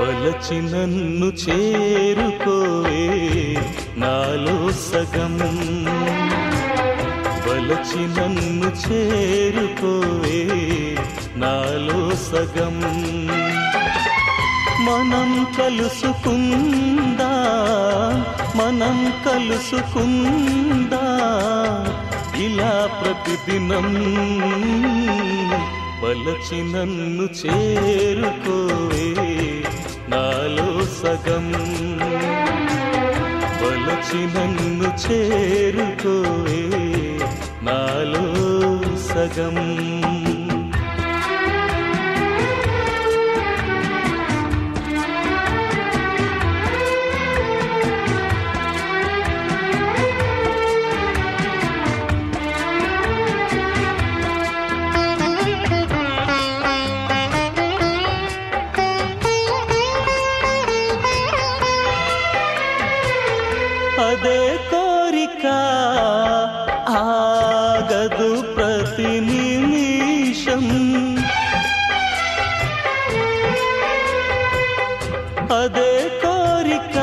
వలచి నన్ను చేరుకోవే నాలో సగం. వలచి నన్ను చేరుకోవే నాలో సగం. మనం కలుసుకుందా మనం కలుసుకుందా? ఇలా ప్రతిదినం పలచి నన్ను చేరుకోవే నాలో సగం. పలచి నన్ను చేరుకోవే నాలో సగం. అదే కోరిక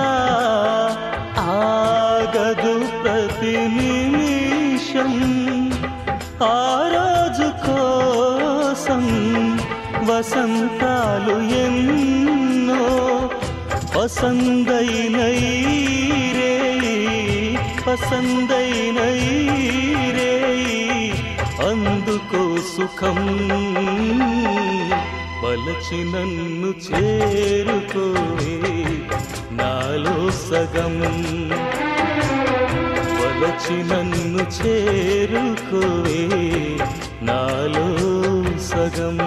ఆగదు ప్రతి నిమిషం. ఆ రోజు కోసం వసంతాలు ఎన్నో పసందైనై రే పసందైనై రే. అందుకో సుఖం వలచి నన్ను చేరుకోవే నాలో సగం. వలచి నన్ను చేరుకోవే నాలో సగం.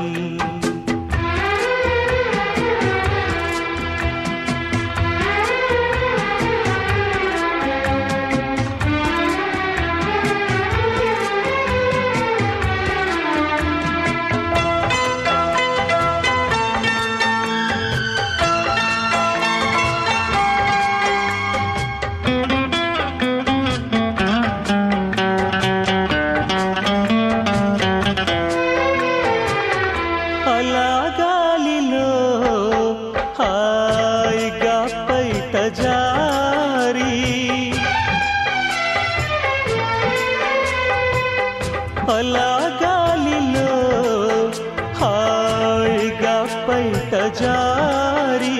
అలా గాలిలో హాయిగా పైట జారి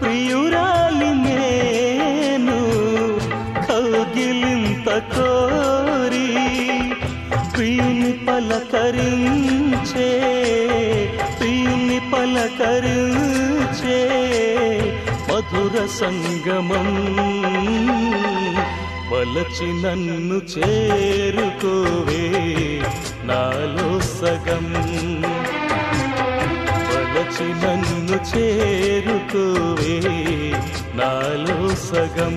ప్రియురాలి నేను కౌగిలింత కోరి ప్రియుని పలకరించే ప్రియుని పలకరించే మధుర సంగమం. వలచి నన్ను చేరుకోవే నాలో సగం. వలచి నన్ను చేరుకోవే నాలో సగం.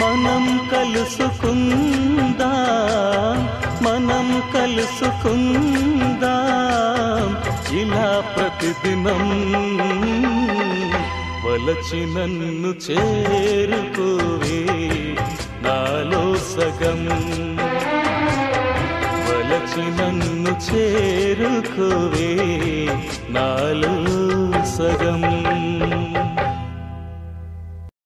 మనం కలుసుకుందా మనం కలుసుకుందా ఇలా ప్రతిదినం వలచి నన్ను చేరుకోవే నాలో సగం. వలచి నన్ను చేరుకోవే నాలో సగం.